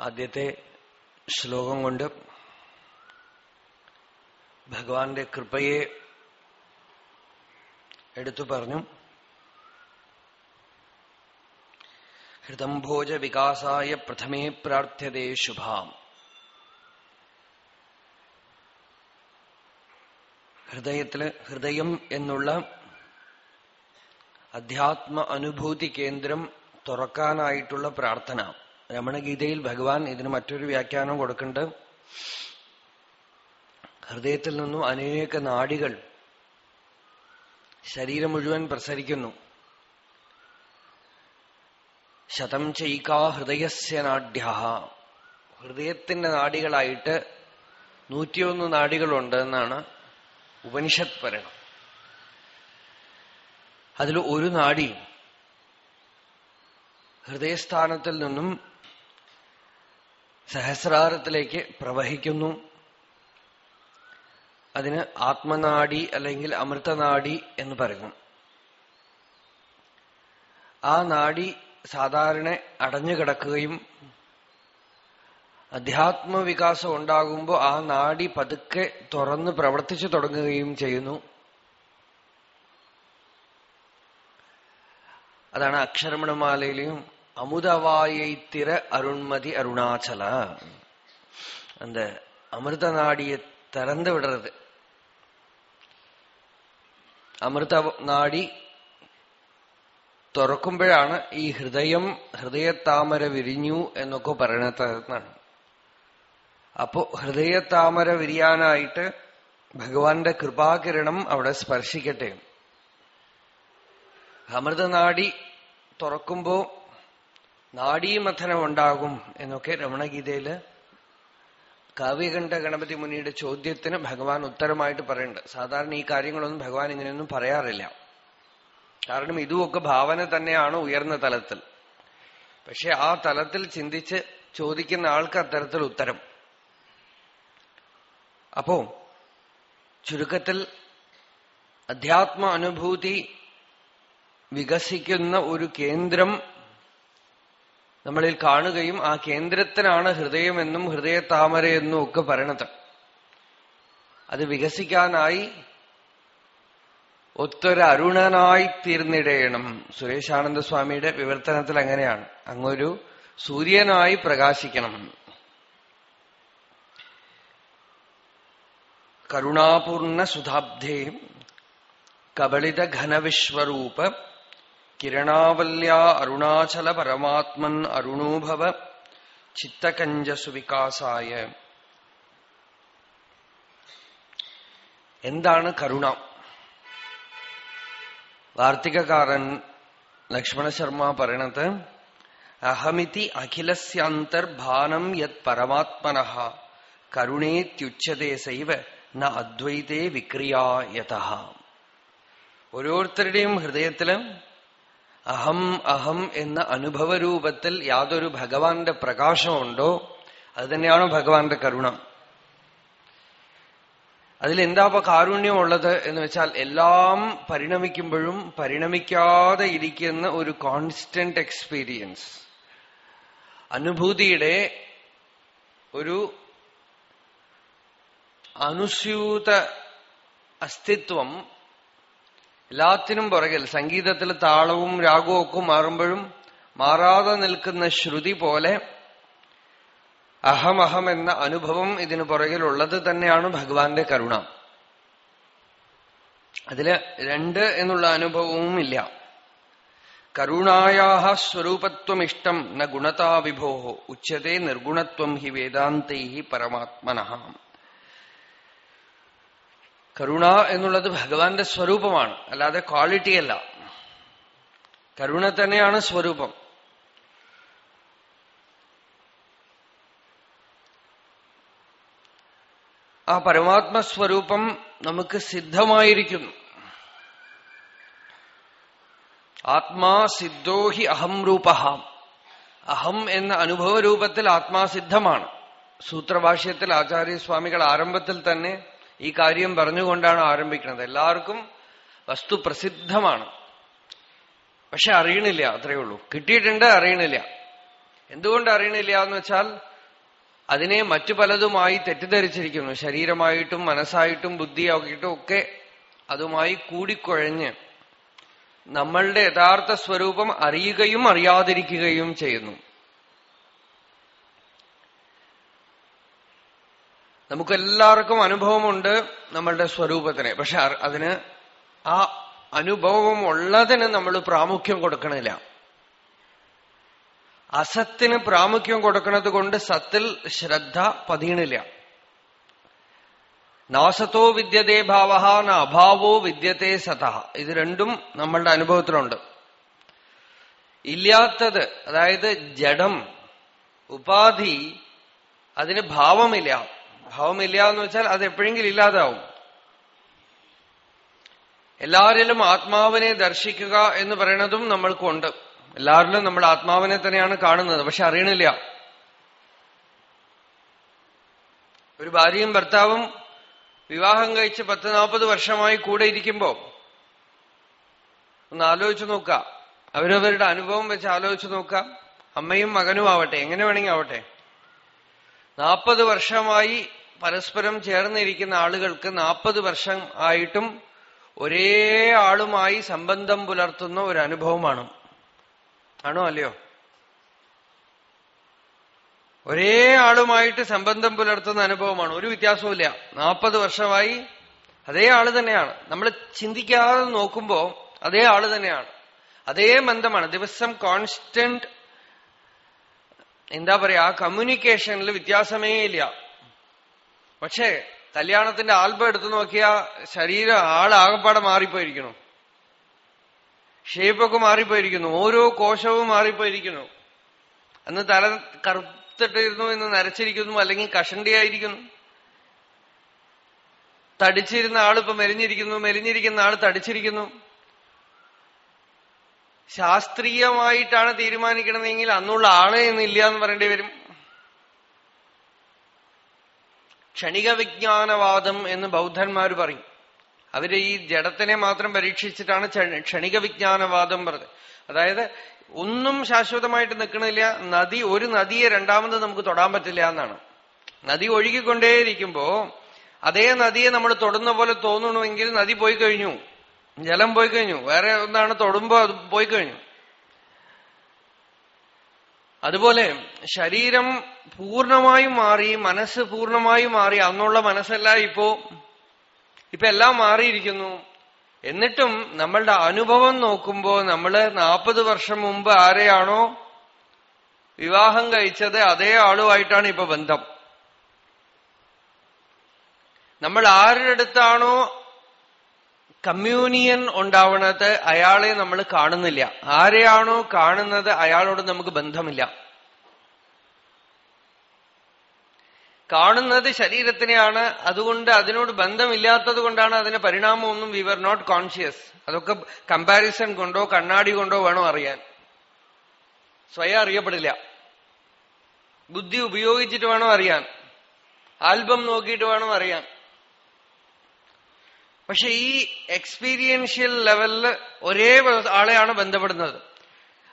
ആദ്യത്തെ ശ്ലോകം കൊണ്ട് ഭഗവാന്റെ കൃപയെ എടുത്തു പറഞ്ഞു. ഹൃതംഭോജ വികാസായ പ്രഥമേ പ്രാർത്ഥ്യതേ ശുഭാം. ഹൃദയത്തിൽ ഹൃദയം എന്നുള്ള അധ്യാത്മ അനുഭൂതി കേന്ദ്രം തുറക്കാനായിട്ടുള്ള പ്രാർത്ഥന. രമണഗീതയിൽ ഭഗവാൻ ഇതിന് മറ്റൊരു വ്യാഖ്യാനം കൊടുക്കുന്നുണ്ട്. ഹൃദയത്തിൽ നിന്നും അനേക നാടികൾ ശരീരം മുഴുവൻ പ്രസരിക്കുന്നു. ശതം ചൈകാ ഹൃദയസ്യ നാഡ്യ. ഹൃദയത്തിന്റെ നാടികളായിട്ട് നൂറ്റിയൊന്ന് നാടികളുണ്ട് എന്നാണ് ഉപനിഷത്ത് പറയണം അതിൽ ഒരു നാടി ഹൃദയസ്ഥാനത്തിൽ നിന്നും സഹസ്രാരത്തിലേക്ക് പ്രവഹിക്കുന്നു. അതിന് ആത്മനാടി അല്ലെങ്കിൽ അമൃതനാടി എന്ന് പറയുന്നു. ആ നാടി സാധാരണ അടഞ്ഞുകിടക്കുകയും അധ്യാത്മവികാസം ഉണ്ടാകുമ്പോൾ ആ നാടി പതുക്കെ തുറന്ന് പ്രവർത്തിച്ചു തുടങ്ങുകയും ചെയ്യുന്നു. അതാണ് അക്ഷരമണമാലയിലെയും അമുതവായത്തിര അരുൺമതി അരുണാചല அந்த அமிர்த நாடியை திறந்து விடுறது അമൃത നാടി തുറക്കുമ്പോഴാണ് ഈ ഹൃദയം ഹൃദയത്താമര വിരിഞ്ഞു എന്നൊക്കെ പറയണതെന്നാണ് അപ്പോ ഹൃദയത്താമര വിരിയാനായിട്ട് ഭഗവാന്റെ കൃപാകിരണം അവിടെ സ്പർശിക്കട്ടെ അമൃതനാടി തുറക്കുമ്പോ നാഡീമഥനം ഉണ്ടാകും എന്നൊക്കെ രമണഗീതയിൽ കാവ്യകണ്ഠ ഗണപതി മുനിയുടെ ചോദ്യത്തിന് ഭഗവാൻ ഉത്തരമായിട്ട് പറയുന്നുണ്ട് സാധാരണ ഈ കാര്യങ്ങളൊന്നും ഭഗവാൻ ഇങ്ങനെയൊന്നും പറയാറില്ല. കാരണം ഇതുമൊക്കെ ഭാവന തന്നെയാണ് ഉയർന്ന തലത്തിൽ. പക്ഷെ ആ തലത്തിൽ ചിന്തിച്ച് ചോദിക്കുന്ന ആൾക്ക് അത്തരത്തിൽ ഉത്തരം. അപ്പോ ചുരുക്കത്തിൽ അധ്യാത്മ അനുഭൂതി വികസിക്കുന്ന ഒരു കേന്ദ്രം നമ്മളിൽ കാണുകയും ആ കേന്ദ്രത്തിനാണ് ഹൃദയമെന്നും ഹൃദയത്താമരയെന്നും ഒക്കെ പറയണത്. അത് വികസിക്കാനായി ഒത്തൊരു അരുണനായി തീർന്നിടയണം സുരേഷാനന്ദ സ്വാമിയുടെ വിവർത്തനത്തിൽ അങ്ങനെയാണ്. അങ്ങൊരു സൂര്യനായി പ്രകാശിക്കണം. കരുണാപൂർണ സുധാബ്ധേ കബളിത ഘനവിശ്വരൂപ കിരണാവല്യ അരുണാചല പരമാത്മൻ അരുണോഭവ ചിത്തകഞ്ചസുവികാസായ. എന്താണ് കരുണ? വാർത്തികകാരൻ ലക്ഷ്മണ ശർമ്മ പറയണത് അഹമിതി അഖിലസ്യന്തർഭാനം യത് പരമാത്മന കരുണേത്യുച്യതേ സൈവ ന അദ്വൈതേ വിക്രിയായത. ഓരോരുത്തരുടെയും ഹൃദയത്തിൽ അഹം അഹം എന്ന അനുഭവ രൂപത്തിൽ യാതൊരു ഭഗവാന്റെ പ്രകാശമുണ്ടോ? അത് തന്നെയാണ് ഭഗവാന്റെ കരുണ? അതിലെന്താ അപ്പൊ കാരുണ്യമുള്ളത് എന്ന് വെച്ചാൽ എല്ലാം പരിണമിക്കുമ്പോഴും പരിണമിക്കാതെ ഇരിക്കുന്ന ഒരു കോൺസ്റ്റന്റ് എക്സ്പീരിയൻസ് അനുഭൂതിയുടെ ഒരു അനുസ്യൂത അസ്തിത്വം എല്ലാത്തിനും പുറകിൽ സംഗീതത്തിൽ താളവും രാഗവും ഒക്കെ മാറുമ്പോഴും മാറാതെ നിൽക്കുന്ന ശ്രുതി പോലെ അഹമഹം എന്ന അനുഭവം ഇതിനു പുറകിലുള്ളത് തന്നെയാണ് ഭഗവാന്റെ കരുണ. അതിൽ രണ്ട് എന്നുള്ള അനുഭവവും ഇല്ല. കരുണായാഹ സ്വരൂപത്വമിഷ്ടം ന ഗുണതാ വിഭോ ഉച്ചതേ നിർഗുണത്വം ഹി വേദാന്തൈ പരമാത്മന. കരുണ എന്നുള്ളത് ഭഗവാന്റെ സ്വരൂപമാണ്. അല്ലാതെ ക്വാളിറ്റി അല്ല. കരുണ തന്നെയാണ് സ്വരൂപം. ആ പരമാത്മസ്വരൂപം നമുക്ക് സിദ്ധമായിരിക്കുന്നു. ആത്മാ സിദ്ധോ ഹി അഹം രൂപ അഹം എന്ന അനുഭവ രൂപത്തിൽ ആത്മാസിദ്ധമാണ് സൂത്രഭാഷ്യത്തിൽ ആചാര്യസ്വാമികൾ ആരംഭത്തിൽ തന്നെ ഈ കാര്യം പറഞ്ഞുകൊണ്ടാണ് ആരംഭിക്കുന്നത്. എല്ലാവർക്കും വസ്തു പ്രസിദ്ധമാണ്. പക്ഷെ അറിയണില്ല അത്രയേ ഉള്ളൂ. കിട്ടിയിട്ടുണ്ട് അറിയണില്ല. എന്തുകൊണ്ട് അറിയണില്ല എന്ന് വെച്ചാൽ അതിനെ മറ്റു പലതുമായി തെറ്റിദ്ധരിച്ചിരിക്കുന്നു. ശരീരമായിട്ടും മനസ്സായിട്ടും ബുദ്ധിയായിട്ടും ഒക്കെ അതുമായി കൂടിക്കുഴഞ്ഞ് നമ്മളുടെ യഥാർത്ഥ സ്വരൂപം അറിയുകയും അറിയാതിരിക്കുകയും ചെയ്യുന്നു. നമുക്കെല്ലാവർക്കും അനുഭവമുണ്ട് നമ്മളുടെ സ്വരൂപത്തിന്. പക്ഷെ അതിന് ആ അനുഭവം ഉള്ളതിന് നമ്മൾ പ്രാമുഖ്യം കൊടുക്കണില്ല. അസത്തിന് പ്രാമുഖ്യം കൊടുക്കുന്നത് കൊണ്ട് സത്തിൽ ശ്രദ്ധ പതിയണില്ല. നാസത്തോ വിദ്യതേ ഭാവ ന അഭാവോ വിദ്യത്തെ സത. ഇത് രണ്ടും നമ്മളുടെ അനുഭവത്തിലുണ്ട്. ഇല്ലാത്തത് അതായത് ജഡം ഉപാധി അതിന് ഭാവമില്ല. ഭാവമില്ല വെച്ചാൽ അത് എപ്പോഴെങ്കിലും ഇല്ലാതാവും. എല്ലാവരിലും ആത്മാവിനെ ദർശിക്കുക എന്ന് പറയുന്നതും നമ്മൾക്കുണ്ട്. എല്ലാവരിലും നമ്മൾ ആത്മാവിനെ തന്നെയാണ് കാണുന്നത് പക്ഷെ അറിയണില്ല. ഒരു ഭാര്യയും ഭർത്താവും വിവാഹം കഴിച്ച് പത്ത് നാൽപ്പത് വർഷമായി കൂടെ ഇരിക്കുമ്പോ ഒന്ന് ആലോചിച്ചു നോക്ക അവരവരുടെ അനുഭവം വെച്ച് ആലോചിച്ചു നോക്ക അമ്മയും മകനും ആവട്ടെ എങ്ങനെ വേണമെങ്കിൽ ആവട്ടെ. നാൽപ്പത് വർഷമായി പരസ്പരം ചേർന്നിരിക്കുന്ന ആളുകൾക്ക് നാൽപ്പത് വർഷം ആയിട്ടും ഒരേ ആളുമായി സംബന്ധം പുലർത്തുന്ന ഒരു അനുഭവമാണ് ആണോ അല്ലയോ? ഒരേ ആളുമായിട്ട് സംബന്ധം പുലർത്തുന്ന അനുഭവമാണ്. ഒരു വ്യത്യാസവുമില്ല. നാൽപ്പത് വർഷമായി അതേ ആൾ തന്നെയാണ്. നമ്മൾ ചിന്തിക്കാതെ നോക്കുമ്പോ അതേ ആൾ തന്നെയാണ്. അതേ ബന്ധമാണ്. ദിവസം കോൺസ്റ്റന്റ് എന്താ പറയാ കമ്മ്യൂണിക്കേഷനിൽ വ്യത്യാസമേ ഇല്ല. പക്ഷേ കല്യാണത്തിന്റെ ആൽബം എടുത്തു നോക്കിയാ ശരീരം ആളാകപ്പാടെ മാറിപ്പോയിരിക്കണം ഷേപ്പൊക്കെ മാറിപ്പോയിരിക്കുന്നു. ഓരോ കോശവും മാറിപ്പോയിരിക്കുന്നു. അന്ന് തല കറുത്തിട്ടിരുന്നു എന്ന് നരച്ചിരിക്കുന്നു അല്ലെങ്കിൽ കഷണ്ടിയായിരിക്കുന്നു. തടിച്ചിരുന്ന ആളിപ്പോ മെലിഞ്ഞിരിക്കുന്നു മെലിഞ്ഞിരിക്കുന്ന ആൾ തടിച്ചിരിക്കുന്നു. ശാസ്ത്രീയമായിട്ടാണ് തീരുമാനിക്കണമെങ്കിൽ അന്നുള്ള ആളെ ഇല്ല എന്ന് പറയേണ്ടി വരും. ക്ഷണിക വിജ്ഞാനവാദം എന്ന് ബൗദ്ധന്മാർ പറയും. അവർ ഈ ജഡത്തിനെ മാത്രം പരീക്ഷിച്ചിട്ടാണ് ക്ഷണിക വിജ്ഞാനവാദം പറഞ്ഞത് അതായത് ഒന്നും ശാശ്വതമായിട്ട് നിൽക്കണില്ല. നദി ഒരു നദിയെ രണ്ടാമത് നമുക്ക് തൊടാൻ പറ്റില്ല എന്നാണ്. നദി ഒഴുകിക്കൊണ്ടേയിരിക്കുമ്പോ അതേ നദിയെ നമ്മൾ തൊടുന്ന പോലെ തോന്നണമെങ്കിൽ നദി പോയി കഴിഞ്ഞു. ജലം പോയി കഴിഞ്ഞു. വേറെ ഒന്നാണ് തൊടുമ്പോ അത് പോയി കഴിഞ്ഞു. അതുപോലെ ശരീരം പൂർണമായും മാറി മനസ്സ് പൂർണമായും മാറി അന്നുള്ള മനസ്സല്ല ഇപ്പോ ഇപ്പൊ എല്ലാം മാറിയിരിക്കുന്നു. എന്നിട്ടും നമ്മളുടെ അനുഭവം നോക്കുമ്പോ നമ്മൾ നാൽപ്പത് വർഷം മുമ്പ് ആരെയാണോ വിവാഹം കഴിച്ചത് അതേ ആളുമായിട്ടാണ് ഇപ്പൊ ബന്ധം. നമ്മൾ ആരുടെ അടുത്താണോ കമ്മ്യൂണിയൻ ഉണ്ടാവണത് അയാളെ നമ്മൾ കാണുന്നില്ല. ആരെയാണോ കാണുന്നത് അയാളോട് നമുക്ക് ബന്ധമില്ല. കാണുന്നത് ശരീരത്തിനെയാണ് അതുകൊണ്ട് അതിനോട് ബന്ധമില്ലാത്തത് കൊണ്ടാണ് അതിന് പരിണാമമൊന്നും വി വർ നോട്ട് കോൺഷ്യസ് അതൊക്കെ കമ്പാരിസൺ കൊണ്ടോ കണ്ണാടി കൊണ്ടോ വേണോ അറിയാൻ. സ്വയം അറിയപ്പെടില്ല. ബുദ്ധി ഉപയോഗിച്ചിട്ട് വേണോ അറിയാൻ. ആൽബം നോക്കിയിട്ട് വേണോ അറിയാൻ. പക്ഷെ ഈ എക്സ്പീരിയൻഷ്യൽ ലെവലിൽ ഒരേ ആളെയാണ് ബന്ധപ്പെടുന്നത്.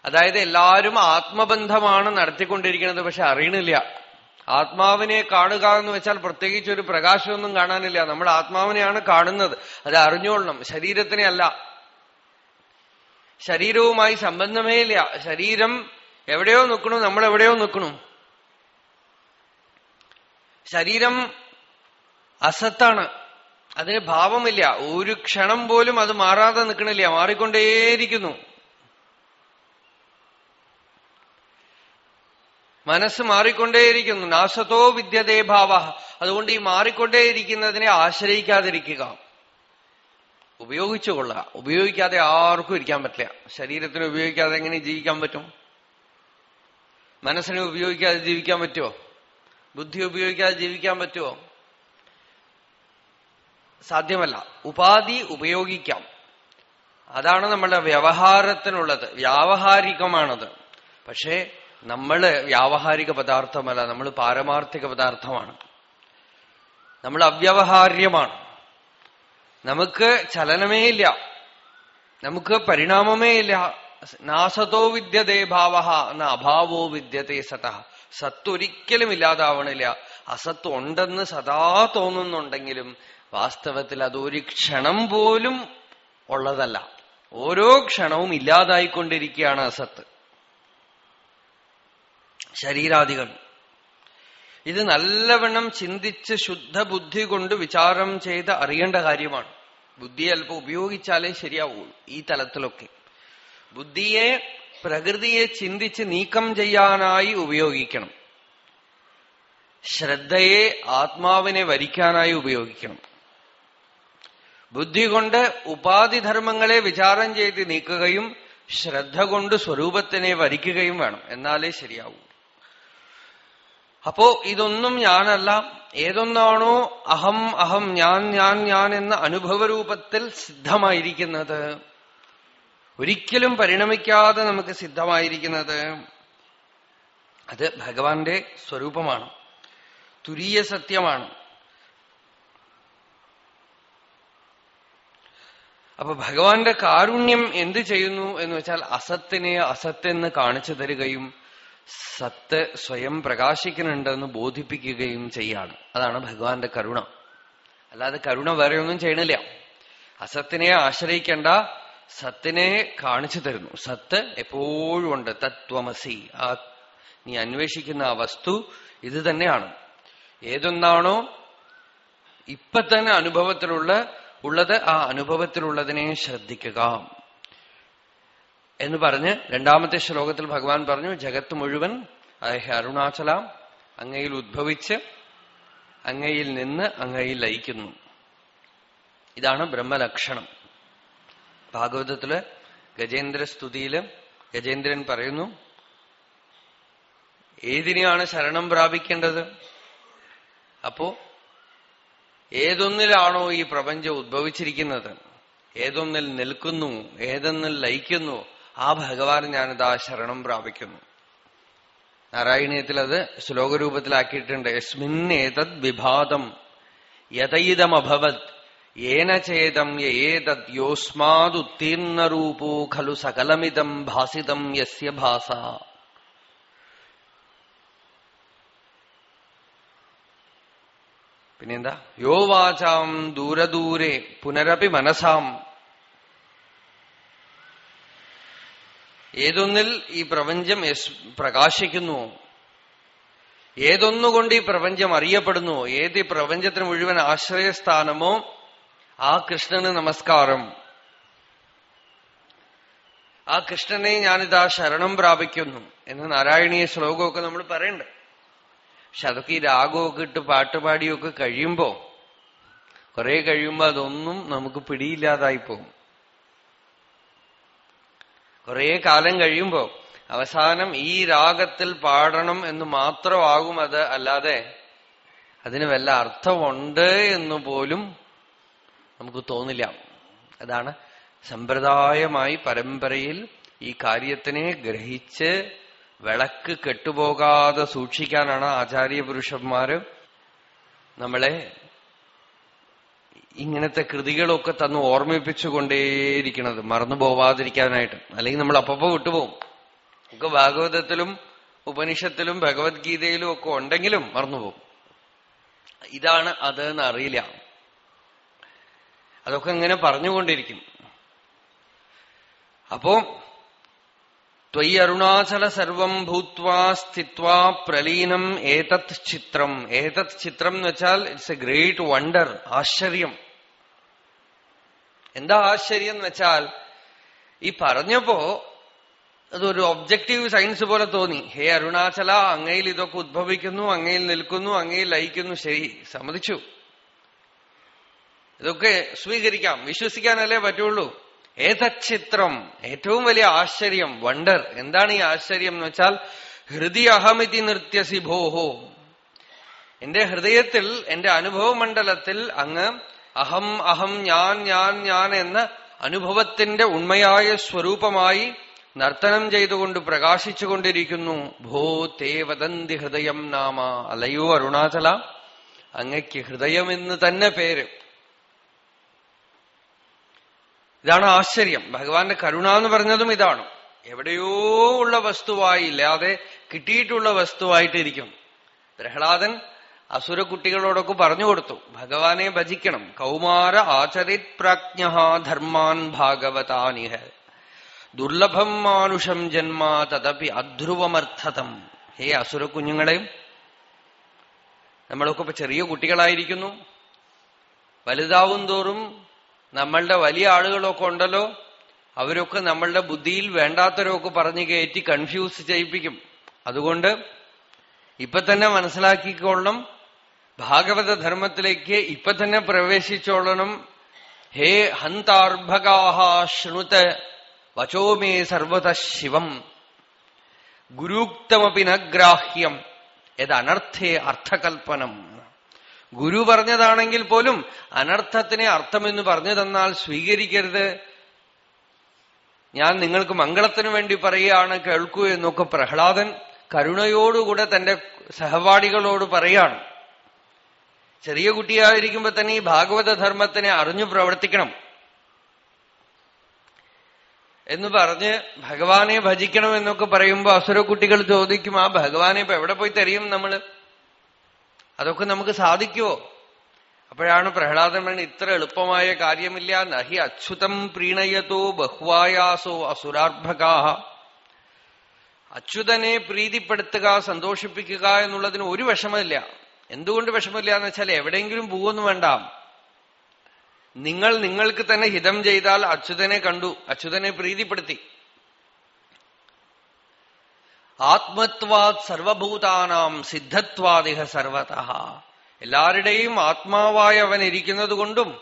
അതായത് എല്ലാവരും ആത്മബന്ധമാണ് നടത്തിക്കൊണ്ടിരിക്കുന്നത് പക്ഷെ അറിയണില്ല. ആത്മാവിനെ കാണുക എന്ന് വെച്ചാൽ പ്രത്യേകിച്ച് ഒരു പ്രകാശമൊന്നും കാണാനില്ല. നമ്മൾ ആത്മാവിനെയാണ് കാണുന്നത്. അത് അറിഞ്ഞോളണം ശരീരത്തിനെ അല്ല. ശരീരവുമായി സംബന്ധമേ ഇല്ല. ശരീരം എവിടെയോ നിൽക്കണു നമ്മൾ എവിടെയോ നിൽക്കണു. ശരീരം അസത്താണ്. അതിന് ഭാവമില്ല. ഒരു ക്ഷണം പോലും അത് മാറാതെ നിൽക്കണില്ല. മാറിക്കൊണ്ടേയിരിക്കുന്നു. മനസ്സ് മാറിക്കൊണ്ടേയിരിക്കുന്നു. നാശത്തോ വിദ്യതേ ഭാവ. അതുകൊണ്ട് ഈ മാറിക്കൊണ്ടേയിരിക്കുന്നതിനെ ആശ്രയിക്കാതിരിക്കുക. ഉപയോഗിച്ചുകൊള്ളുക ഉപയോഗിക്കാതെ ആർക്കും ഇരിക്കാൻ പറ്റില്ല. ശരീരത്തിന് ഉപയോഗിക്കാതെ എങ്ങനെ ജീവിക്കാൻ പറ്റും? മനസ്സിനെ ഉപയോഗിക്കാതെ ജീവിക്കാൻ പറ്റുമോ ബുദ്ധി ഉപയോഗിക്കാതെ ജീവിക്കാൻ പറ്റുമോ സാധ്യമല്ല. ഉപാധി ഉപയോഗിക്കാം. അതാണ് നമ്മളുടെ വ്യവഹാരത്തിനുള്ളത്. വ്യാവഹാരികമാണത്. പക്ഷേ നമ്മൾ വ്യാവഹാരിക പദാർത്ഥമല്ല. നമ്മൾ പാരമാർത്ഥിക പദാർത്ഥമാണ്. നമ്മൾ അവ്യവഹാര്യമാണ്. നമുക്ക് ചലനമേ ഇല്ല. നമുക്ക് പരിണാമമേ ഇല്ല. നാസതോ വിദ്യതേ ഭാവ എന്ന അഭാവോ വിദ്യതേ സത സത്ത് ഒരിക്കലും ഇല്ലാതാവണില്ല. അസത്ത് ഉണ്ടെന്ന് സദാ തോന്നുന്നുണ്ടെങ്കിലും വാസ്തവത്തിൽ അതൊരു ക്ഷണം പോലും ഉള്ളതല്ല. ഓരോ ക്ഷണവും ഇല്ലാതായിക്കൊണ്ടിരിക്കുകയാണ് അസത്ത്. ശരീരാദികൾ. ഇത് നല്ലവണ്ണം ചിന്തിച്ച് ശുദ്ധ ബുദ്ധി കൊണ്ട് വിചാരം ചെയ്ത് അറിയേണ്ട കാര്യമാണ്. ബുദ്ധി അല്പം ഉപയോഗിച്ചാലേ ശരിയാവുള്ളൂ ഈ തലത്തിലൊക്കെ. ബുദ്ധിയെ പ്രകൃതിയെ ചിന്തിച്ച് നീക്കം ചെയ്യാനായി ഉപയോഗിക്കണം. ശ്രദ്ധയെ ആത്മാവിനെ വരിക്കാനായി ഉപയോഗിക്കണം. ബുദ്ധി കൊണ്ട് ഉപാധിധർമ്മങ്ങളെ വിചാരം ചെയ്ത് നീക്കുകയും ശ്രദ്ധ കൊണ്ട് സ്വരൂപത്തിനെ വരിക്കുകയും വേണം. എന്നാലേ ശരിയാവൂ. അപ്പോ ഇതൊന്നും ഞാനല്ല. ഏതൊന്നാണോ അഹം അഹം ഞാൻ ഞാൻ ഞാൻ എന്ന അനുഭവ രൂപത്തിൽ സിദ്ധമായിരിക്കുന്നത്? ഒരിക്കലും പരിണമിക്കാതെ നമുക്ക് സിദ്ധമായിരിക്കുന്നത് അത് ഭഗവാന്റെ സ്വരൂപമാണ്. തുരീയ സത്യമാണ്. അപ്പൊ ഭഗവാന്റെ കാരുണ്യം എന്ത് ചെയ്യുന്നു എന്ന് വെച്ചാൽ അസത്തിനെ അസത്തെന്ന് കാണിച്ചു തരികയും സത്ത് സ്വയം പ്രകാശിക്കുന്നുണ്ടെന്ന് ബോധിപ്പിക്കുകയും ചെയ്യാണ്. അതാണ് ഭഗവാന്റെ കരുണ. അല്ലാതെ കരുണ വേറെ ഒന്നും ചെയ്യണില്ല. അസത്തിനെ ആശ്രയിക്കേണ്ട സത്തിനെ കാണിച്ചു തരുന്നു. സത്ത് എപ്പോഴും ഉണ്ട്. തത്വമസി. ആ നീ അന്വേഷിക്കുന്ന ആ വസ്തു ഇത് തന്നെയാണ്. ഏതൊന്നാണോ ഇപ്പൊ തന്നെ അനുഭവത്തിലുള്ള ഉള്ളത് ആ അനുഭവത്തിലുള്ളതിനെ ശ്രദ്ധിക്കുക എന്ന് പറഞ്ഞ് രണ്ടാമത്തെ ശ്ലോകത്തിൽ ഭഗവാൻ പറഞ്ഞു ജഗത്ത് മുഴുവൻ അദ്ദേഹം അരുണാചല അങ്ങയിൽ ഉദ്ഭവിച്ച് അങ്ങയിൽ നിന്ന് അങ്ങയിൽ ലയിക്കുന്നു. ഇതാണ് ബ്രഹ്മലക്ഷണം. ഭാഗവതത്തിൽ ഗജേന്ദ്ര സ്തുതിയിൽ ഗജേന്ദ്രൻ പറയുന്നു ഏതിനെയാണ് ശരണം പ്രാപിക്കേണ്ടത്? അപ്പോ ഏതൊന്നിലാണോ ഈ പ്രപഞ്ചം ഉദ്ഭവിച്ചിരിക്കുന്നത്? ഏതൊന്നിൽ നിൽക്കുന്നു? ഏതൊന്നിൽ ലയിക്കുന്നു? ആ ഭഗവാൻ ഞാനിതാ ശരണം പ്രാപിക്കുന്നു. നാരായണീയത്തിൽ അത് ശ്ലോകരൂപത്തിലാക്കിയിട്ടുണ്ട്. യസ്മിന്നേതത് വിഭാതം യഥൈതമഭവത് ഏന ചേതം യേതത് യോസ്മാതുത്തീർണരൂപോ ഖലു സകലമിതം ഭാസിതം യസ്യ ഭാസ. പിന്നെന്താ? യോ വാചാം ദൂരദൂരെ പുനരപി മനസാം. ഏതൊന്നിൽ ഈ പ്രപഞ്ചം പ്രകാശിക്കുന്നു? ഏതൊന്നുകൊണ്ട് ഈ പ്രപഞ്ചം അറിയപ്പെടുന്നു? ഏത് ഈ പ്രപഞ്ചത്തിന് മുഴുവൻ ആശ്രയസ്ഥാനമോ ആ കൃഷ്ണന് നമസ്കാരം. ആ കൃഷ്ണനെ ഞാനിതാ ശരണം പ്രാപിക്കുന്നു എന്ന് നാരായണീയ ശ്ലോകമൊക്കെ നമ്മൾ പറയണ്ട്. പക്ഷെ അതൊക്കെ ഈ രാഗമൊക്കെ ഇട്ട് പാട്ടുപാടിയൊക്കെ കഴിയുമ്പോ കുറെ കഴിയുമ്പോ അതൊന്നും നമുക്ക് പിടിയില്ലാതായി പോകും. കുറെ കാലം കഴിയുമ്പോ അവസാനം ഈ രാഗത്തിൽ പാടണം എന്ന് മാത്രമാകും അത് അല്ലാതെ അതിന് വല്ല അർത്ഥമുണ്ട് എന്ന് പോലും നമുക്ക് തോന്നില്ല. അതാണ് സമ്പ്രദായമായി പരമ്പരയിൽ ഈ കാര്യത്തിനെ ഗ്രഹിച്ച് വിളക്ക് കെട്ടുപോകാതെ സൂക്ഷിക്കാനാണ് ആചാര്യപുരുഷന്മാര് നമ്മളെ ഇങ്ങനത്തെ കൃതികളൊക്കെ തന്ന് ഓർമ്മിപ്പിച്ചുകൊണ്ടേയിരിക്കുന്നത് മറന്നു പോവാതിരിക്കാനായിട്ട്. അല്ലെങ്കിൽ നമ്മൾ അപ്പപ്പോ വിട്ടുപോകും. ഒക്കെ ഭാഗവതത്തിലും ഉപനിഷത്തിലും ഭഗവത്ഗീതയിലും ഒക്കെ ഉണ്ടെങ്കിലും മറന്നുപോകും ഇതാണ് അത് എന്ന് അറിയില്ല. അതൊക്കെ ഇങ്ങനെ പറഞ്ഞുകൊണ്ടിരിക്കും. അപ്പോ ത്വയി അരുണാചല സർവം ഭൂത്വാ സ്ഥിത്വാ പ്രലീനം ഏതത് ചിത്രം. ഏതത് ചിത്രം എന്ന് വെച്ചാൽ ഇറ്റ്സ് എ ഗ്രേറ്റ് വണ്ടർ ആശ്ചര്യം. എന്താ ആശ്ചര്യം എന്ന് വെച്ചാൽ ഈ പറഞ്ഞപ്പോ അതൊരു ഒബ്ജക്റ്റീവ് സയൻസ് പോലെ തോന്നി. ഹേ അരുണാചല അങ്ങയിൽ ഇതൊക്കെ ഉദ്ഭവിക്കുന്നു അങ്ങയിൽ നിൽക്കുന്നു അങ്ങയിൽ ലയിക്കുന്നു. ശരി സമ്മതിച്ചു. ഇതൊക്കെ സ്വീകരിക്കാം. വിശ്വസിക്കാനല്ലേ പറ്റുള്ളൂ. ഏതച്ചിത്രം? ഏറ്റവും വലിയ ആശ്ചര്യം വണ്ടർ. എന്താണ് ഈ ആശ്ചര്യം എന്ന് വെച്ചാൽ ഹൃദയ അഹമിതി നൃത്യസി ഭോഹോ. എന്റെ ഹൃദയത്തിൽ എന്റെ അനുഭവ മണ്ഡലത്തിൽ അങ്ങ് അഹം അഹം ഞാൻ ഞാൻ ഞാൻ എന്ന അനുഭവത്തിന്റെ ഉണ്മയായ സ്വരൂപമായി നർത്തനം ചെയ്തുകൊണ്ട് പ്രകാശിച്ചുകൊണ്ടിരിക്കുന്നു. ഭോ തേ വദന്തി ഹൃദയം നാമ. അലയോ അരുണാചല അങ്ങക്ക് ഹൃദയം എന്ന് തന്നെ പേര്. ഇതാണ് ആശ്ചര്യം. ഭഗവാന്റെ കരുണ എന്ന് പറഞ്ഞതും ഇതാണ്. എവിടെയോ ഉള്ള വസ്തുവായി ഇല്ലാതെ കിട്ടിയിട്ടുള്ള വസ്തുവായിട്ടിരിക്കും. പ്രഹ്ലാദൻ അസുര കുട്ടികളോടൊക്കെ പറഞ്ഞു കൊടുത്തു ഭഗവാനെ ഭജിക്കണം. കൗമാര ആചരിത് പ്രാജ്ഞ ധർമാൻ ഭാഗവതാനിഹ. ദുർലഭം മാനുഷം ജന്മ തദപി അധ്രുവമർത്ഥതം. ഹേ അസുര കുഞ്ഞുങ്ങളെയും നമ്മളൊക്കെ ഇപ്പൊ ചെറിയ കുട്ടികളായിരിക്കുന്നു. വലുതാവും തോറും നമ്മളുടെ വലിയ ആളുകളൊക്കെ ഉണ്ടല്ലോ അവരൊക്കെ നമ്മളുടെ ബുദ്ധിയിൽ വേണ്ടാത്തവരൊക്കെ പറഞ്ഞു കയറ്റി കൺഫ്യൂസ് ചെയ്യിപ്പിക്കും. അതുകൊണ്ട് ഇപ്പൊ തന്നെ മനസ്സിലാക്കിക്കൊള്ളണം ഭാഗവത ധർമ്മത്തിലേക്ക് ഇപ്പൊ തന്നെ പ്രവേശിച്ചോളണം. ഹേ ഹന്താർഭകാഹ ശൃണുത വചോമേ സർവത ശിവം. ഗുരുക്തമപി നഗ്രാഹ്യം യദനർത്ഥേ അർത്ഥകൽപ്പനം. ഗുരു പറഞ്ഞതാണെങ്കിൽ പോലും അനർത്ഥത്തിനെ അർത്ഥമെന്ന് പറഞ്ഞു തന്നാൽ സ്വീകരിക്കരുത്. ഞാൻ നിങ്ങൾക്ക് മംഗളത്തിനു വേണ്ടി പറയുകയാണ് കേൾക്കൂ എന്നൊക്കെ പ്രഹ്ലാദൻ കരുണയോടുകൂടെ തന്റെ സഹപാഠികളോട് പറയാണ്. ചെറിയ കുട്ടിയായിരിക്കുമ്പോ തന്നെ ഈ ഭാഗവത ധർമ്മത്തിനെ അറിഞ്ഞു പ്രവർത്തിക്കണം. എന്ന് പറഞ്ഞ് ഭഗവാനെ ഭജിക്കണം എന്നൊക്കെ പറയുമ്പോ അസുര കുട്ടികൾ ചോദിക്കും ആ ഭഗവാനെ ഇപ്പൊ എവിടെ പോയി തരിയും നമ്മൾ? അതൊക്കെ നമുക്ക് സാധിക്കുമോ അപ്പോഴാണ് പ്രഹ്ലാദൻ പറഞ്ഞ ഇത്ര എളുപ്പമായ കാര്യമില്ല നഹി അച്യുതം പ്രീണയതോ ബഹ്വായാസോ അസുരാർഭകാഹ. അച്യുതനെ പ്രീതിപ്പെടുത്തുക സന്തോഷിപ്പിക്കുക എന്നുള്ളതിന് ഒരു വിഷമമില്ല. എന്തുകൊണ്ട് വിഷമമില്ല എന്ന് വെച്ചാൽ എവിടെയെങ്കിലും പോവൊന്നും വേണ്ട. നിങ്ങൾ നിങ്ങൾക്ക് തന്നെ ഹിതം ചെയ്താൽ അച്യുതനെ കണ്ടു അച്യുതനെ പ്രീതിപ്പെടുത്തി. ആത്മത്വാത് സർവഭൂതാനാം സിദ്ധത്വാദിഹ സർവത എല്ലാവരുടെയും ആത്മാവായി അവൻ ഇരിക്കുന്നത് കൊണ്ടും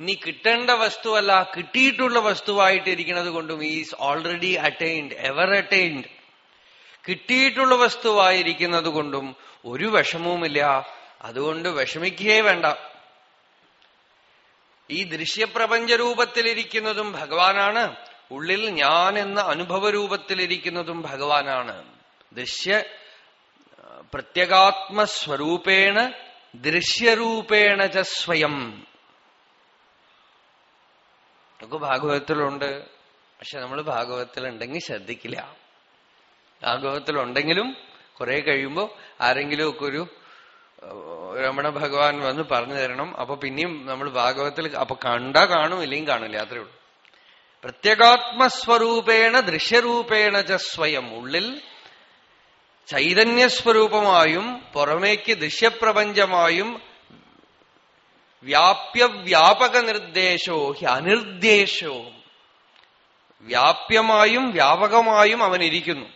ഇനി കിട്ടേണ്ട വസ്തുവല്ല കിട്ടിയിട്ടുള്ള വസ്തുവായിട്ട് ഇരിക്കുന്നത് കൊണ്ടും is already attained ever attained കിട്ടിയിട്ടുള്ള വസ്തുവായിരിക്കുന്നത് കൊണ്ടും ഒരു വിഷമവുമില്ല. അതുകൊണ്ട് വിഷമിക്കുകയേ വേണ്ട. ഈ ദൃശ്യപ്രപഞ്ച രൂപത്തിലിരിക്കുന്നതും ഭഗവാനാണ്. ഉള്ളിൽ ഞാൻ എന്ന അനുഭവ രൂപത്തിലിരിക്കുന്നതും ഭഗവാനാണ്. ദൃശ്യ പ്രത്യേകാത്മസ്വരൂപേണ ദൃശ്യരൂപേണ ച സ്വയം. നമുക്ക് ഭാഗവതത്തിലുണ്ട്. പക്ഷെ നമ്മൾ ഭാഗവതത്തിലുണ്ടെങ്കിൽ ശ്രദ്ധിക്കില്ല. ഭാഗവതത്തിലുണ്ടെങ്കിലും കുറെ കഴിയുമ്പോൾ ആരെങ്കിലും ഒക്കെ ഒരു രമണ ഭഗവാൻ വന്ന് പറഞ്ഞു തരണം. അപ്പൊ പിന്നെയും നമ്മൾ ഭാഗവത്തിൽ അപ്പൊ കണ്ടാ കാണും ഇല്ലെങ്കിൽ കാണില്ല. അത്രേ ഉള്ളൂ. പ്രത്യേകാത്മസ്വരൂപേണ ദൃശ്യരൂപേണ ച സ്വയം ഉള്ളിൽ ചൈതന്യസ്വരൂപമായും പുറമേക്ക് ദൃശ്യപ്രപഞ്ചമായും വ്യാപ്യ വ്യാപക നിർദ്ദേശോ ഹി അനിർദ്ദേശോ വ്യാപ്യമായും വ്യാപകമായും അവനിരിക്കുന്നു.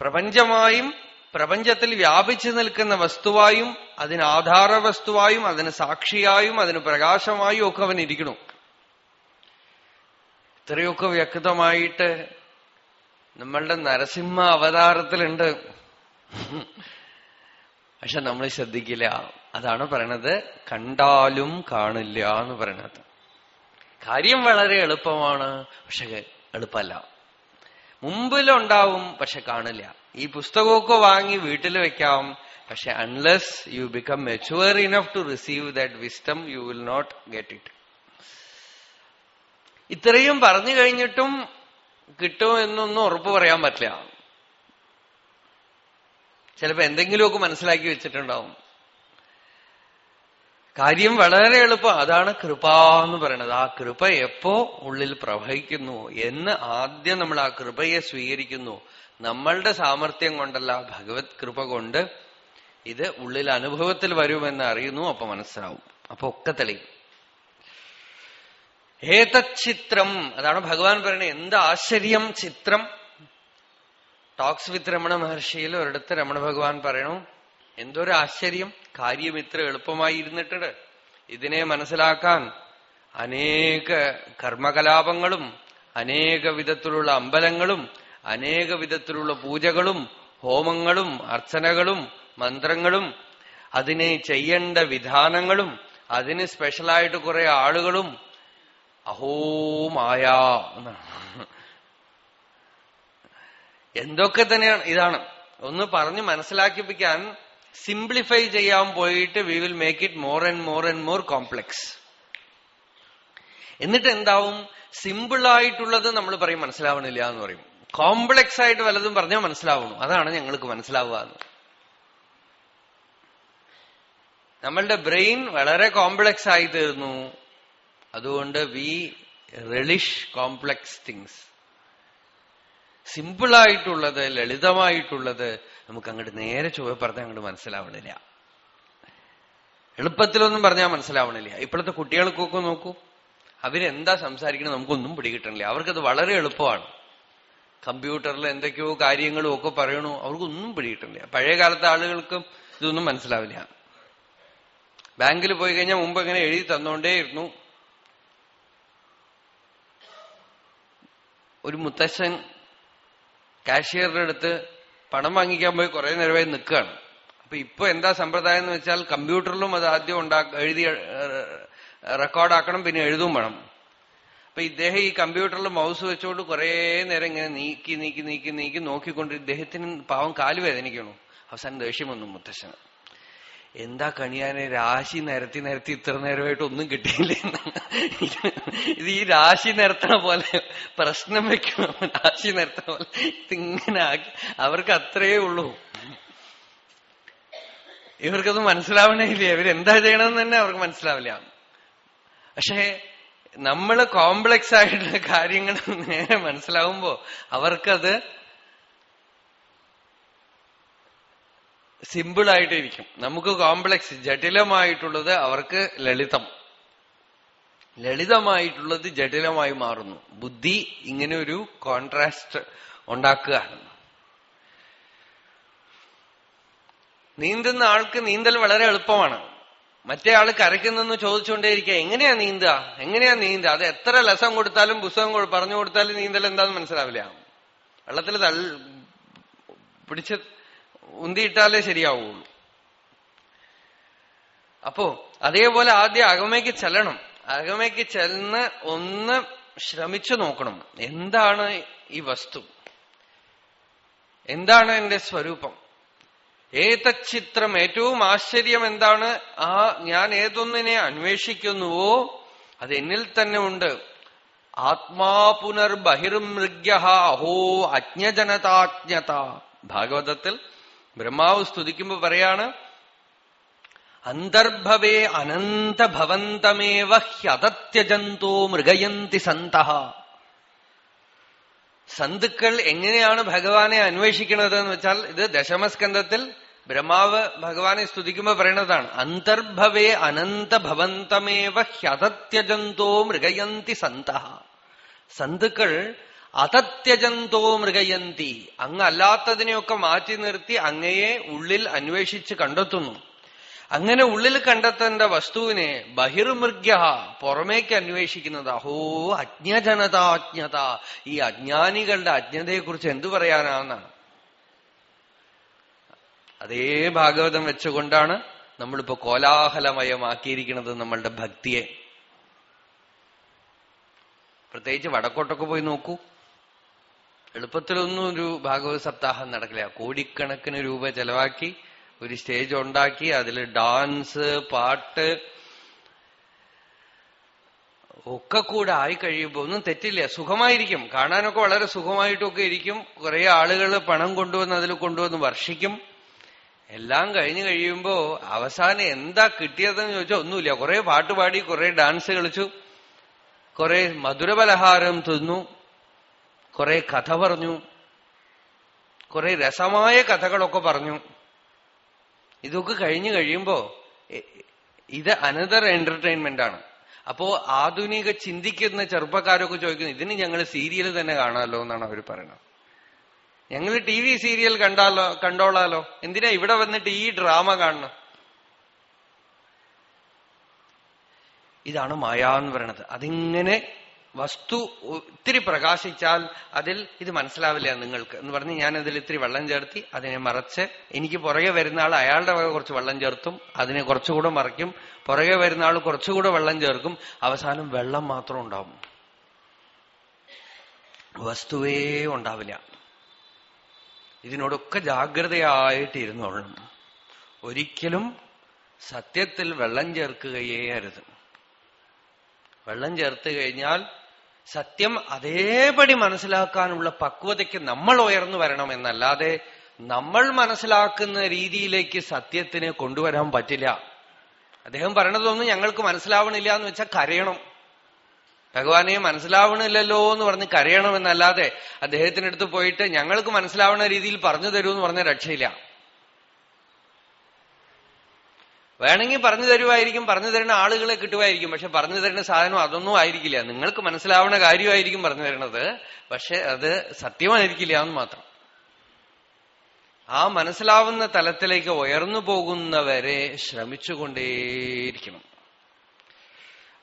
പ്രപഞ്ചമായും പ്രപഞ്ചത്തിൽ വ്യാപിച്ചു നിൽക്കുന്ന വസ്തുവായും അതിന് ആധാര വസ്തുവായും അതിന് സാക്ഷിയായും അതിന് പ്രകാശമായും ഒക്കെ അവൻ ഇത്രയൊക്കെ വ്യക്തമായിട്ട് നമ്മളുടെ നരസിംഹ അവതാരത്തിലുണ്ട്. പക്ഷെ നമ്മൾ ശ്രദ്ധിക്കില്ല. അതാണ് പറയണത് കണ്ടാലും കാണില്ല എന്ന് പറയണത്. കാര്യം വളരെ എളുപ്പമാണ് പക്ഷെ എളുപ്പമല്ല. മുമ്പിലുണ്ടാവും പക്ഷെ കാണില്ല. ഈ പുസ്തകമൊക്കെ വാങ്ങി വീട്ടിൽ വെക്കാം പക്ഷെ unless you become mature enough to receive that wisdom you will not get it ഇത്രയും പറഞ്ഞു കഴിഞ്ഞിട്ടും കിട്ടും എന്നൊന്നും ഉറപ്പ് പറയാൻ പറ്റില്ല. ചിലപ്പോ എന്തെങ്കിലുമൊക്കെ മനസ്സിലാക്കി വെച്ചിട്ടുണ്ടാവും. കാര്യം വളരെ എളുപ്പം. അതാണ് കൃപ എന്ന് പറയുന്നത്. ആ കൃപ എപ്പോ ഉള്ളിൽ പ്രവഹിക്കുന്നു എന്ന് ആദ്യം നമ്മൾ ആ കൃപയെ സ്വീകരിക്കുന്നു. നമ്മളുടെ സാമർഥ്യം കൊണ്ടല്ല ഭഗവത് കൃപ കൊണ്ട് ഇത് ഉള്ളിൽ അനുഭവത്തിൽ വരുമെന്ന് അറിയുന്നു അപ്പൊ മനസ്സിലാവും. അപ്പൊ ഒക്കെ തെളിയും. ഏതച്ചിത്രം അതാണ് ഭഗവാൻ പറയുന്നത്. എന്ത് ആശ്ചര്യം ചിത്രം? ടോക്സ് വിത്ത് രമണ മഹർഷിയിൽ ഒരിടത്ത് രമണ ഭഗവാൻ പറയണു എന്തൊരു ആശ്ചര്യം? കാര്യം ഇത്ര എളുപ്പമായി ഇരുന്നിട്ടുണ്ട്. ഇതിനെ മനസ്സിലാക്കാൻ അനേക കർമ്മകലാപങ്ങളും അനേക വിധത്തിലുള്ള അമ്പലങ്ങളും അനേക വിധത്തിലുള്ള പൂജകളും ഹോമങ്ങളും അർച്ചനകളും മന്ത്രങ്ങളും അതിനെ ചെയ്യേണ്ട വിധാനങ്ങളും അതിന് സ്പെഷ്യലായിട്ട് കുറെ ആളുകളും അഹോ മായ എന്തൊക്കെ തന്നെയാണ് ഇതാണ്. ഒന്ന് പറഞ്ഞ് മനസ്സിലാക്കിപ്പിക്കാൻ സിംപ്ലിഫൈ ചെയ്യാൻ പോയിട്ട് we will make it more and more and more complex എന്നിട്ട് എന്താവും? സിമ്പിൾ ആയിട്ടുള്ളത് നമ്മൾ പറയും മനസ്സിലാവണില്ല എന്ന് പറയും. കോംപ്ലക്സ് ആയിട്ട് വല്ലതും പറഞ്ഞാൽ മനസ്സിലാവണം. അതാണ് ഞങ്ങൾക്ക് മനസ്സിലാവുക എന്ന്. നമ്മളുടെ ബ്രെയിൻ വളരെ കോംപ്ലക്സ് ആയി തീർന്നു. അതുകൊണ്ട് വി റിലിഷ് കോംപ്ലക്സ് തിങ്സ് സിമ്പിളായിട്ടുള്ളത് ലളിതമായിട്ടുള്ളത് നമുക്ക് അങ്ങോട്ട് നേരെ ചുവ പറഞ്ഞാൽ അങ്ങോട്ട് മനസ്സിലാവണില്ല. എളുപ്പത്തിലൊന്നും പറഞ്ഞാൽ മനസ്സിലാവണില്ല. ഇപ്പോഴത്തെ കുട്ടികൾക്കൊക്കെ നോക്കൂ. അവരെന്താ സംസാരിക്കണത് നമുക്കൊന്നും പിടികിട്ടണില്ല. അവർക്കത് വളരെ എളുപ്പമാണ്. കമ്പ്യൂട്ടറിൽ എന്തൊക്കെയോ കാര്യങ്ങളും ഒക്കെ പറയണു അവർക്കൊന്നും പിടികിട്ടണില്ല. പഴയ കാലത്തെ ആളുകൾക്കും ഇതൊന്നും മനസ്സിലാവില്ല. ബാങ്കിൽ പോയി കഴിഞ്ഞാൽ മുമ്പ് ഇങ്ങനെ എഴുതി തന്നോണ്ടേയിരുന്നു. ഒരു മുത്തശ്ശൻ കാഷ്യറുടെ അടുത്ത് പണം വാങ്ങിക്കാൻ പോയി കുറെ നേരമായി നിൽക്കുകയാണ്. അപ്പൊ ഇപ്പൊ എന്താ സമ്പ്രദായം എന്ന് വെച്ചാൽ കമ്പ്യൂട്ടറിലും അത് ആദ്യം ഉണ്ടാ എഴുതി റെക്കോർഡാക്കണം പിന്നെ എഴുതും വേണം. അപ്പൊ ഇദ്ദേഹം ഈ കമ്പ്യൂട്ടറിൽ മൗസ് വെച്ചുകൊണ്ട് കുറെ നേരം ഇങ്ങനെ നീക്കി നീക്കി നീക്കി നീക്കി നോക്കിക്കൊണ്ട് ഇദ്ദേഹത്തിന് പാവം കാൽ വേദനിക്കണു അവസാനം ദേഷ്യം വന്നു മുത്തശ്ശന്. എന്താ കണിയാനെ രാശി നിരത്തി നിരത്തി ഇത്ര നേരമായിട്ട് ഒന്നും കിട്ടിയില്ല ഇത് ഈ രാശി നിരത്തണ പോലെ പ്രശ്നം വെക്കണം രാശി നിരത്തണ പോലെ ഇതിങ്ങനെ അവർക്ക് അത്രയേ ഉള്ളൂ. ഇവർക്കത് മനസ്സിലാവണേ ഇല്ല ഇവരെന്താ ചെയ്യണമെന്ന് തന്നെ അവർക്ക് മനസ്സിലാവില്ല. പക്ഷേ നമ്മൾ കോംപ്ലക്സ് ആയിട്ടുള്ള കാര്യങ്ങൾ നേരെ മനസ്സിലാവുമ്പോ അവർക്കത് സിമ്പിൾ ആയിട്ടിരിക്കും നമുക്ക് കോംപ്ലക്സ് ജട്ടിലമായിട്ടുള്ളത് അവർക്ക് ലളിതം. ലളിതമായിട്ടുള്ളത് ജട്ടിലമായി മാറുന്നു. ബുദ്ധി ഇങ്ങനെ ഒരു കോൺട്രാസ്റ്റ് ഉണ്ടാക്കുകയാണ് നീന്തുന്ന ആൾക്ക് നീന്തൽ വളരെ എളുപ്പമാണ്. മറ്റേ ആൾ കരയ്ക്കുന്നെന്ന് ചോദിച്ചുകൊണ്ടേയിരിക്കുക എങ്ങനെയാ നീന്തുക? എങ്ങനെയാ നീന്തുക? അത് എത്ര ലസം കൊടുത്താലും പുസ്തകം പറഞ്ഞു കൊടുത്താലും നീന്തൽ എന്താന്ന് മനസ്സിലാവില്ല. വെള്ളത്തിൽ തൾ പിടിച്ച് ഉന്തിയിട്ടാലേ ശരിയാവുള്ളൂ. അപ്പോ അതേപോലെ ആദ്യം അകമയ്ക്ക് ചെല്ലണം. അകമയ്ക്ക് ചെന്ന് ഒന്ന് ശ്രമിച്ചു നോക്കണം. എന്താണ് ഈ വസ്തു? എന്താണ് എന്റെ സ്വരൂപം? ഏതച്ചിത്രം ഏറ്റവും ആശ്ചര്യം എന്താണ്? ആ ഞാൻ ഏതൊന്നിനെ അന്വേഷിക്കുന്നുവോ അത് എന്നിൽ തന്നെ ഉണ്ട്. ആത്മാ പുനർബഹിർമൃഗ്യ അഹോ അജ്ഞജനതാജ്ഞത. ഭാഗവതത്തിൽ ബ്രഹ്മാവ് സ്തുതിക്കുമ്പോ പറയാണ് അന്തർഭവേ അനന്തഭവന്തമേവ ഹ്യതത്യജന്തോ മൃഗയന്തി സന്ത. സന്തുക്കൾ എങ്ങനെയാണ് ഭഗവാനെ അന്വേഷിക്കുന്നത് എന്ന് വെച്ചാൽ ഇത് ദശമസ്കന്ധത്തിൽ ബ്രഹ്മാവ് ഭഗവാനെ സ്തുതിക്കുമ്പോ പറയണതാണ് അന്തർഭവേ അനന്തഭവന്തമേവ ഹ്യതത്യജന്തോ മൃഗയന്തി സന്ത. സന്തുക്കൾ അതത്യജന്തോ മൃഗയന്തി. അങ്ങ് അല്ലാത്തതിനെയൊക്കെ മാറ്റി നിർത്തി അങ്ങയെ ഉള്ളിൽ അന്വേഷിച്ച് കണ്ടെത്തുന്നു. അങ്ങനെ ഉള്ളിൽ കണ്ടെത്തേണ്ട വസ്തുവിനെ ബഹിർമൃഗ്യ പുറമേക്ക് അന്വേഷിക്കുന്നത്. അഹോ അജ്ഞജനതാജ്ഞത. ഈ അജ്ഞാനികളുടെ അജ്ഞതയെ കുറിച്ച് എന്തു പറയാനാണെന്നാണ് അതേ ഭാഗവതം വെച്ചുകൊണ്ടാണ് നമ്മളിപ്പോ കോലാഹലമയമാക്കിയിരിക്കുന്നത് നമ്മളുടെ ഭക്തിയെ. പ്രത്യേകിച്ച് വടക്കോട്ടൊക്കെ പോയി നോക്കൂ. എളുപ്പത്തിലൊന്നും ഒരു ഭാഗവത സപ്താഹം നടക്കില്ല. കോടിക്കണക്കിന് രൂപ ചെലവാക്കി ഒരു സ്റ്റേജ് ഉണ്ടാക്കി അതിൽ ഡാൻസ് പാട്ട് ഒക്കെ കൂടെ ആയി കഴിയുമ്പോ ഒന്നും തെറ്റില്ല. സുഖമായിരിക്കും. കാണാനൊക്കെ വളരെ സുഖമായിട്ടൊക്കെ ഇരിക്കും. കുറെ ആളുകൾ പണം കൊണ്ടുവന്ന് അതിൽ കൊണ്ടുവന്ന് വർഷിക്കും. എല്ലാം കഴിഞ്ഞു കഴിയുമ്പോ അവസാനം എന്താ കിട്ടിയതെന്ന് ചോദിച്ചാൽ ഒന്നുമില്ല. കുറെ പാട്ടുപാടി കുറെ ഡാൻസ് കളിച്ചു. കുറെ മധുരപലഹാരം തിന്നു. കുറെ കഥ പറഞ്ഞു. കുറെ രസമായ കഥകളൊക്കെ പറഞ്ഞു. ഇതൊക്കെ കഴിഞ്ഞു കഴിയുമ്പോ ഇത് അനദർ എന്റർടൈൻമെന്റ് ആണ്. അപ്പോ ആധുനിക ചിന്തിക്കുന്ന ചെറുപ്പക്കാരൊക്കെ ചോദിക്കുന്നു ഇതിന് ഞങ്ങൾ സീരിയൽ തന്നെ കാണാമല്ലോ എന്നാണ് അവർ പറയുന്നത്. ഞങ്ങൾ ടി വി സീരിയൽ കണ്ടാലോ കണ്ടോളാലോ? എന്തിനാ ഇവിടെ വന്നിട്ട് ഈ ഡ്രാമ കാണണം ഇതാണ് മായ എന്ന് പറയണത് അതിങ്ങനെ വസ്തു ഒത്തിരി പ്രകാശിച്ചാൽ അതിൽ ഇത് മനസ്സിലാവില്ല നിങ്ങൾക്ക് എന്ന് പറഞ്ഞ് ഞാൻ അതിൽ ഇത്തിരി വെള്ളം ചേർത്തി അതിനെ മറച്ച് എനിക്ക് പുറകെ വരുന്ന ആൾ അയാളുടെ വക കുറച്ച് വെള്ളം ചേർത്തും അതിനെ കുറച്ചുകൂടെ മറയ്ക്കും പുറകെ വരുന്ന ആൾ കുറച്ചുകൂടെ വെള്ളം ചേർക്കും. അവസാനം വെള്ളം മാത്രം ഉണ്ടാവും. വസ്തുവേ ഉണ്ടാവില്ല. ഇതിനോടൊക്കെ ജാഗ്രതയായിട്ട് ഇരുന്നോളണം ഒരിക്കലും സത്യത്തിൽ വെള്ളം ചേർക്കുകയേ അരുത്. വെള്ളം ചേർത്ത് കഴിഞ്ഞാൽ സത്യം അതേപടി മനസ്സിലാക്കാനുള്ള പക്വതയ്ക്ക് നമ്മൾ ഉയർന്നു വരണം എന്നല്ലാതെ നമ്മൾ മനസ്സിലാക്കുന്ന രീതിയിലേക്ക് സത്യത്തിനെ കൊണ്ടുവരാൻ പറ്റില്ല. അദ്ദേഹം പറയണതൊന്നും ഞങ്ങൾക്ക് മനസ്സിലാവണില്ല എന്ന് വെച്ചാൽ കരയണം. ഭഗവാനെ മനസ്സിലാവണില്ലല്ലോ എന്ന് പറഞ്ഞ് കരയണമെന്നല്ലാതെ അദ്ദേഹത്തിന്റെ അദ്ദേഹത്തിനടുത്ത് പോയിട്ട് ഞങ്ങൾക്ക് മനസ്സിലാവുന്ന രീതിയിൽ പറഞ്ഞു തരൂ എന്ന് പറഞ്ഞ രക്ഷയില്ല. വേണമെങ്കിൽ പറഞ്ഞു തരുമായിരിക്കും പറഞ്ഞു തരുന്ന ആളുകളെ കിട്ടുമായിരിക്കും പക്ഷെ പറഞ്ഞു തരുന്ന സാധനം അതൊന്നും ആയിരിക്കില്ല. നിങ്ങൾക്ക് മനസ്സിലാവുന്ന കാര്യമായിരിക്കും പറഞ്ഞു തരുന്നത് പക്ഷെ അത് സത്യമായിരിക്കില്ല എന്ന് മാത്രം. ആ മനസ്സിലാവുന്ന തലത്തിലേക്ക് ഉയർന്നു പോകുന്നവരെ ശ്രമിച്ചുകൊണ്ടേയിരിക്കണം.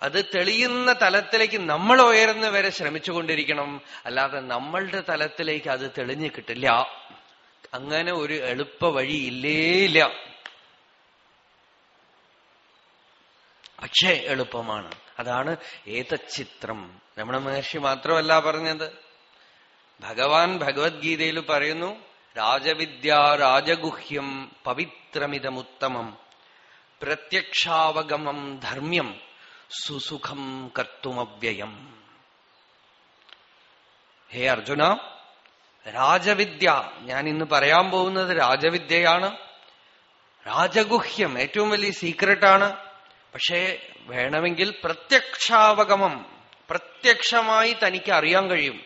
അത് തെളിയുന്ന തലത്തിലേക്ക് നമ്മൾ ഉയർന്നവരെ ശ്രമിച്ചുകൊണ്ടിരിക്കണം. അല്ലാതെ നമ്മളുടെ തലത്തിലേക്ക് അത് തെളിഞ്ഞു കിട്ടില്ല. അങ്ങനെ ഒരു എളുപ്പ വഴി ഇല്ലേയില്ല പക്ഷേ എളുപ്പമാണ്. അതാണ് ഏതച്ചിത്രം. രമണ മഹർഷി മാത്രമല്ല പറഞ്ഞത്. ഭഗവാൻ ഭഗവത്ഗീതയിൽ പറയുന്നു രാജവിദ്യ രാജഗുഹ്യം പവിത്രമിതമുത്തമം പ്രത്യക്ഷാവഗമം ധർമ്മ്യം സുസുഖം കർത്തുമവ്യയം. ഹേ അർജുന രാജവിദ്യ ഞാൻ ഇന്ന് പറയാൻ പോകുന്നത് രാജവിദ്യയാണ്. രാജഗുഹ്യം ഏറ്റവും വലിയ സീക്രട്ടാണ് പക്ഷേ വേണമെങ്കിൽ പ്രത്യക്ഷാവഗമം പ്രത്യക്ഷമായി തനിക്ക് അറിയാൻ കഴിയും.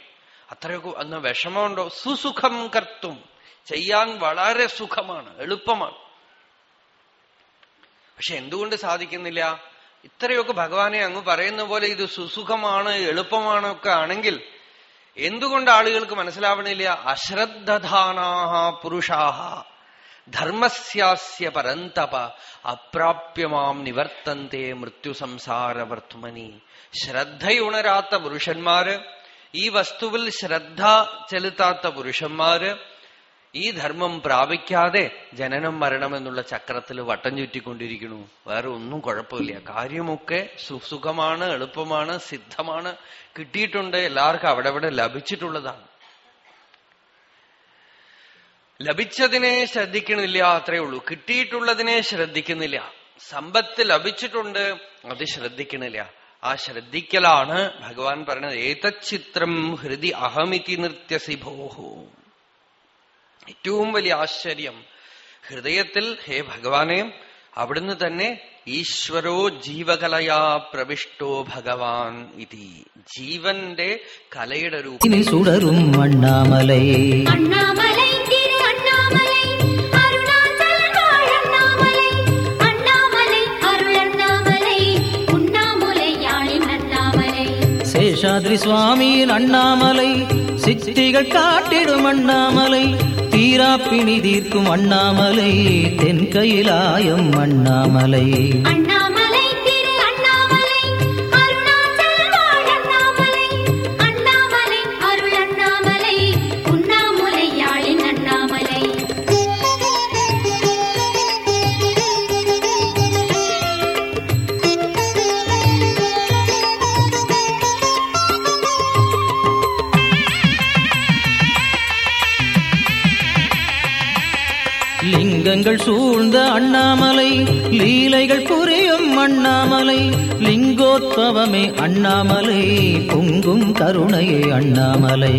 അത്രയൊക്കെ അന്ന് വിഷമമുണ്ടോ? സുസുഖം കർത്തും. ചെയ്യാൻ വളരെ സുഖമാണ് എളുപ്പമാണ്. പക്ഷെ എന്തുകൊണ്ട് സാധിക്കുന്നില്ല? ഇത്രയൊക്കെ ഭഗവാനെ അങ്ങ് പറയുന്ന പോലെ ഇത് സുസുഖമാണ് എളുപ്പമാണ് ഒക്കെ ആണെങ്കിൽ എന്തുകൊണ്ട് ആളുകൾക്ക് മനസ്സിലാവണില്ല? അശ്രദ്ധാനാഹ പുരുഷാഹ. ധർമ്മസ്യാസ്യ പരന്തപ അപ്രാപ്യമാം നിവർത്തന്തേ മൃത്യു സംസാരവർത്തുമനി ശ്രദ്ധയുണരാത്ത പുരുഷന്മാര് ഈ വസ്തുവിൽ ശ്രദ്ധ ചെലുത്താത്ത പുരുഷന്മാര് ഈ ധർമ്മം പ്രാപിക്കാതെ ജനനം മരണം എന്നുള്ള ചക്രത്തിൽ വട്ടം ചുറ്റിക്കൊണ്ടിരിക്കുന്നു. വേറെ ഒന്നും കുഴപ്പമില്ല. കാര്യമൊക്കെ സുസുഖമാണ് എളുപ്പമാണ് സിദ്ധമാണ് കിട്ടിയിട്ടുണ്ട് എല്ലാവർക്കും അവിടെ ലഭിച്ചിട്ടുള്ളതാണ്. ലഭിച്ചതിനെ ശ്രദ്ധിക്കുന്നില്ല അത്രേ ഉള്ളൂ. കിട്ടിയിട്ടുള്ളതിനെ ശ്രദ്ധിക്കുന്നില്ല. സമ്പത്ത് ലഭിച്ചിട്ടുണ്ട് അത് ശ്രദ്ധിക്കണില്ല. ആ ശ്രദ്ധിക്കലാണ് ഭഗവാൻ പറഞ്ഞത് ഏതച്ചിത്രം ഹൃദി അഹമിതി നൃത്യസിഭോഹു ഏറ്റവും വലിയ ആശ്ചര്യം ഹൃദയത്തിൽ ഹേ ഭഗവാനെ അവിടുന്ന് തന്നെ ഈശ്വരോ ജീവകലയാ പ്രവിഷ്ടോ ഭഗവാൻ ഇതി. ജീവന്റെ കലയുടെ രൂപത്തിൽ സുടരും അണ്ണാമലൈ. சேஷாத்ரி சுவாமியின் அண்ணாமலை சித்திகள் காட்டிடும் அண்ணாமலை தீராப்பிணி தீர்க்கும் அண்ணாமலை தென்கையிலாயம் அண்ணாமலை. அண்ணாமலை லிங்கங்கள் சூழ்ந்த அண்ணாமலை லீலைகள் புரியும் அண்ணாமலை லிங்கோத்பவமே அண்ணாமலை பொங்கும் கருணையே அண்ணாமலை.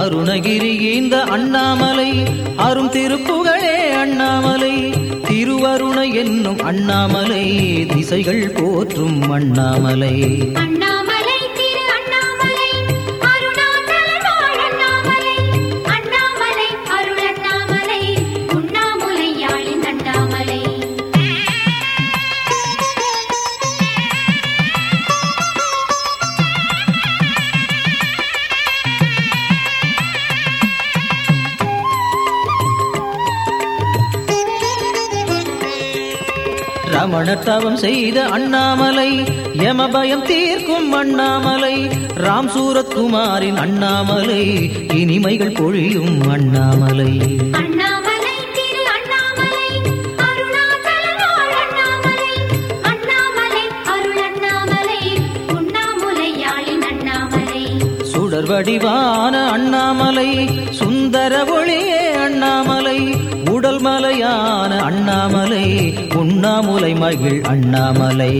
அருணகிரி இந்த அண்ணாமலை அரும் திருப்புகழே அண்ணாமலை திருவருணை என்னும் அண்ணாமலை திசைகள் போற்றும் அண்ணாமலை. ரமணத்தவம் செய்த அண்ணாமலை யமபயம் தீர்க்கும் அண்ணாமலை ராம் சூரத்குமாரின் அண்ணாமலை இனிமைகள் பொழியும் அண்ணாமலை. சுடர் வடிவான அண்ணாமலை சுந்தர ஒளியே உண்ணாமுலை மகிழ் அண்ணாமலை.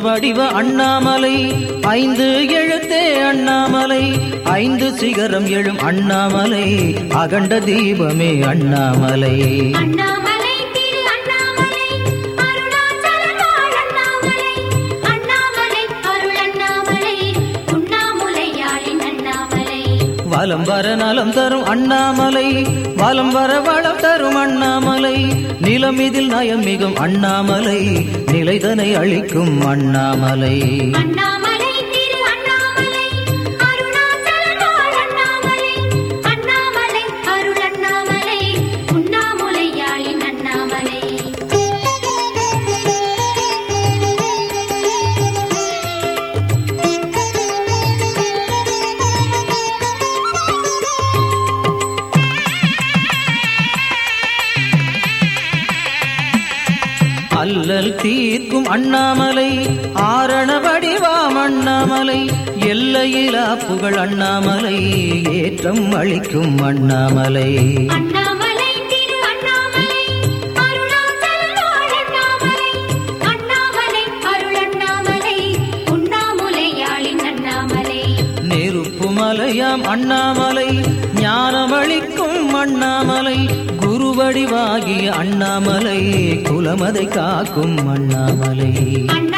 வடிவ அண்ணாமலை. ஐந்து எழுத்தே அண்ணாமலை. ஐந்து சிகரம் எழும் அண்ணாமலை. அகண்ட தீபமே அண்ணாமலை. வலம் வர நலம் தரும் அண்ணாமலை. வலம் வர வளம் தரும் அண்ணாமலை. நிலம் இதில் நயம் மிகும் அண்ணாமலை. நிலைதனை அளிக்கும் அண்ணாமலை. அல்லல் தீர்க்கும் அண்ணாமலை ஆரண வடிவாம் அண்ணாமலை எல்லையிலா புகழ் அண்ணாமலை ஏற்றம் அளிக்கும் அண்ணாமலை. நெருப்பு மலையாம் அண்ணாமலை ஞானமளிக்கும் அண்ணாமலை திருவடிவாகி அண்ணாமலை குலமதை காக்கும் அண்ணாமலை. அண்ணா